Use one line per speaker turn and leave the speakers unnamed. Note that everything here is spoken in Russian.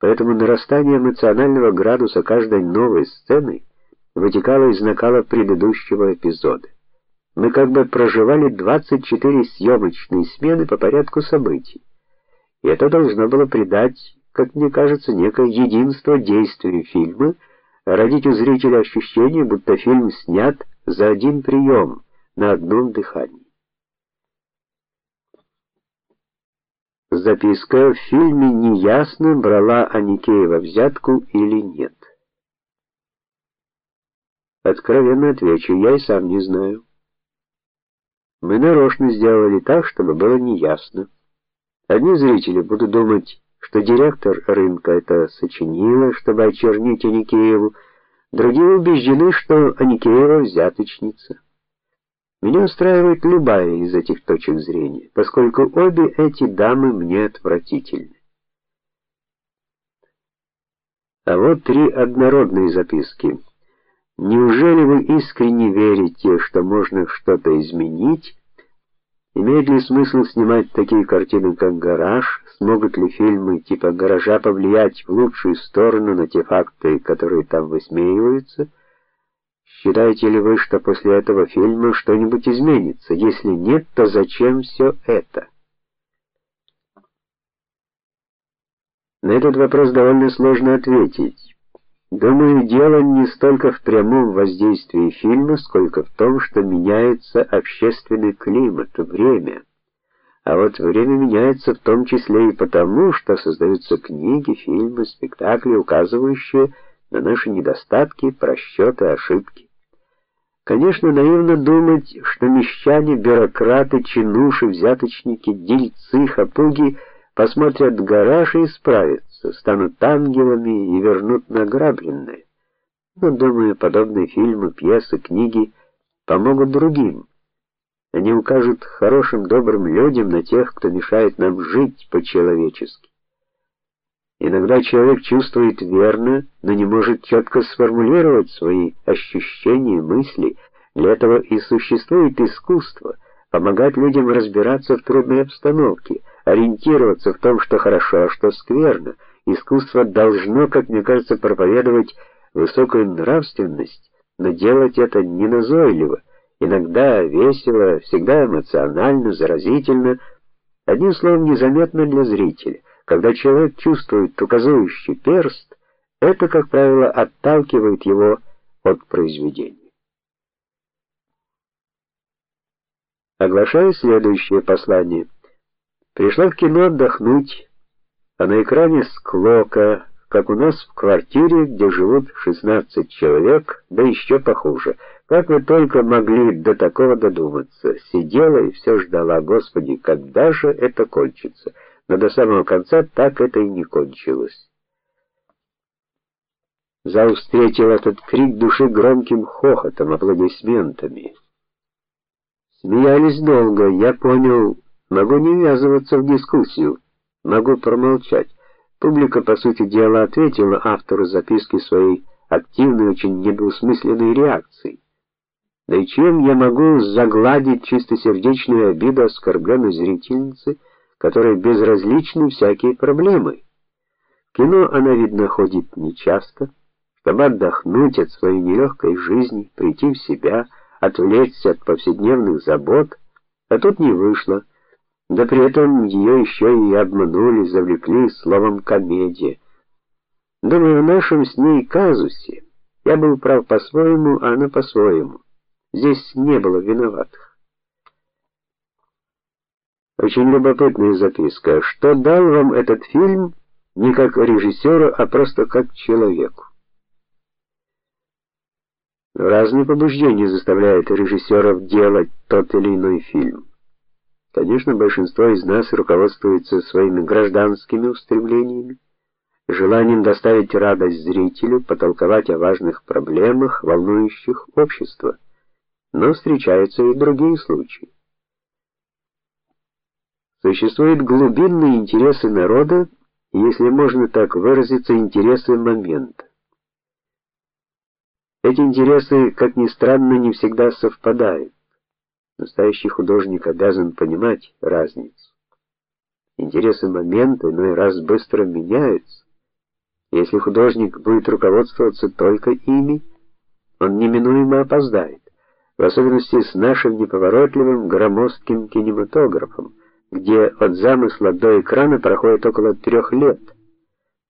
Поэтому нарастание эмоционального градуса каждой новой сцены вытекало из накала предыдущего эпизода. Мы как бы проживали 24 съемочные смены по порядку событий. И это должно было придать, как мне кажется, некое единство действию фильма, родить у зрителя ощущение, будто фильм снят за один прием, на одном дыхании. Записка в фильме неясно, брала Аникеева взятку или нет. Откровенно отвечу, я и сам не знаю. Мы нарочно сделали так, чтобы было неясно. Одни зрители будут думать, что директор рынка это сочинила, чтобы очернить Аникееву, другие убеждены, что Аникеева взяточница. Меня устраивает любая из этих точек зрения, поскольку обе эти дамы мне отвратительны. А вот три однородные записки. Неужели вы искренне верите, что можно что-то изменить? Имеет ли смысл снимать такие картины, как Гараж? Смогут ли фильмы типа Гаража повлиять в лучшую сторону на те факты, которые там высмеиваются? Считаете ли вы, что после этого фильма что-нибудь изменится? Если нет, то зачем все это? На этот вопрос довольно сложно ответить. Думаю, дело не столько в прямом воздействии фильма, сколько в том, что меняется общественный климат, время. А вот время меняется в том числе и потому, что создаются книги, фильмы, спектакли, указывающие на наши недостатки, просчеты, ошибки. Конечно, наивно думать, что мещане, бюрократы, чинуши, взяточники, дельцы, хапуги посмотрят гараж и исправятся, станут ангелами и вернут награбленное. Но, думаю, подобные фильмы, пьесы, книги помогут другим. Они укажут хорошим, добрым людям на тех, кто мешает нам жить по-человечески. Иногда человек чувствует верно, но не может четко сформулировать свои ощущения, мысли. Для этого и существует искусство помогать людям разбираться в трудной обстановке, ориентироваться в том, что хорошо, а что скверно. Искусство должно, как мне кажется, проповедовать высокую нравственность, но делать это не назойливо, иногда весело, всегда эмоционально, заразительно, одним словом, незаметно для зрителя. Когда человек чувствует указывающий перст, это, как правило, отталкивает его от произведения. Оглашаю следующее послание. Пришла в кино отдохнуть, а на экране склока, как у нас в квартире, где живут 16 человек, да еще похуже. Как вы только могли до такого додуматься? Сидела и все ждала, Господи, когда же это кончится? Но до самого конца так это и не кончилось. Зал встретил этот крик души громким хохотом, аплодисментами. Смеялись долго. Я понял, могу не ввязываться в дискуссию, могу промолчать. Публика, по сути дела, ответила автору записки своей активной, очень недвусмысленной реакцией. Да и чем я могу загладить чистосердечную обиду оскорбленной зрительницы? Которой безразличны всякие проблемы. В кино она видно ходит нечасто, чтобы отдохнуть от своей нелегкой жизни, прийти в себя, отвлечься от повседневных забот, а тут не вышло. Да при этом ее еще и обманули, завлекли словом комедия. Думаю, в нашем с ней казусе я был прав по-своему, а она по-своему. Здесь не было виноватых. Очень любопытная записка. Что дал вам этот фильм не как режиссеру, а просто как человеку? Разные побуждения заставляют режиссеров делать тот или иной фильм. Конечно, большинство из нас руководствуется своими гражданскими устремлениями, желанием доставить радость зрителю, потолковать о важных проблемах, волнующих общество. Но встречаются и другие случаи. Существуют глубинные интересы народа, если можно так выразиться, интересы момента. Эти интересы, как ни странно, не всегда совпадают. Настоящий художник обязан понимать разницу. Интересы момента иной раз быстро меняются. Если художник будет руководствоваться только ими, он неминуемо опоздает, в особенности с нашим неповоротливым громоздким кинематографом, где от замысла до экрана проходит около трех лет.